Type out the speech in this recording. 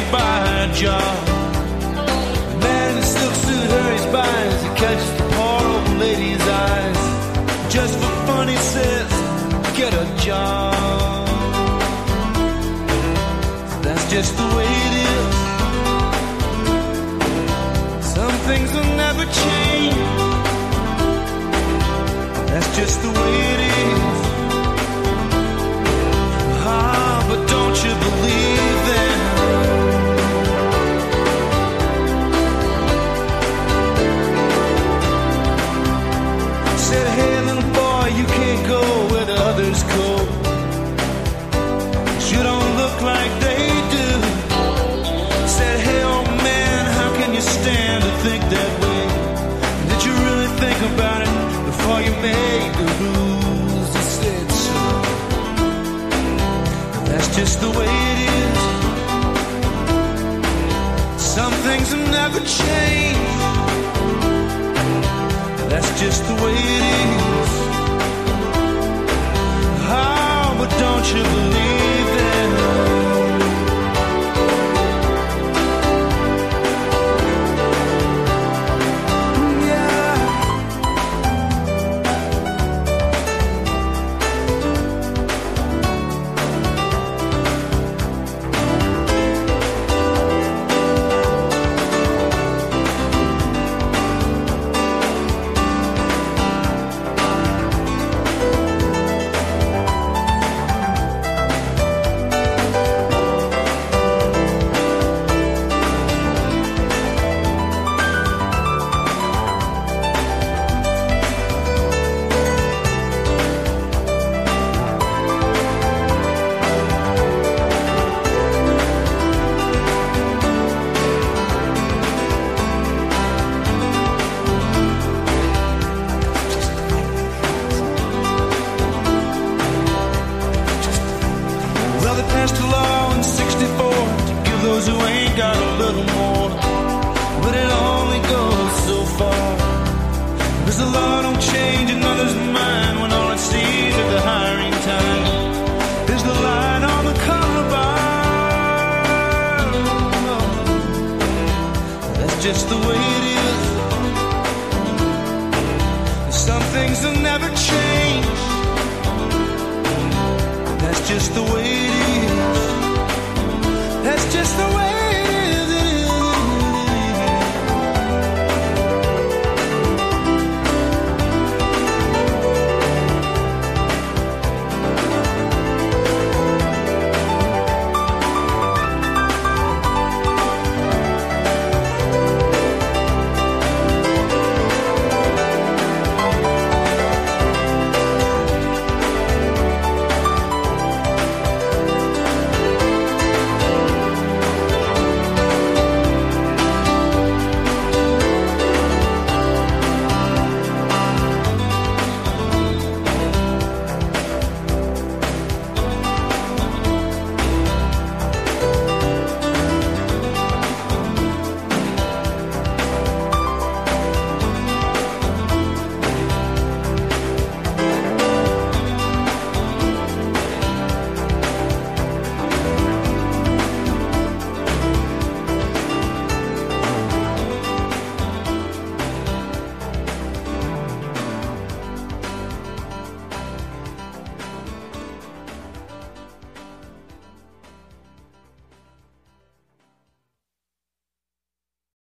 right by a job, The man in the silk suit hurries by as he catches the poor old lady's eyes. Just for fun, he says, Get a job. That's just the way it is. Some things will never change. That's just the way it is. Ah, but don't you think that way? Did you really think about it before you made the rules? Said, so. That's just the way it is. Some things never change. That's just the passed a law in 64 to give those who ain't got a little more. But it only goes so far. Cause the law don't change another's mind when all it sees is the hiring time. There's the line on the collarbone. That's just the way it is. Some things will never change.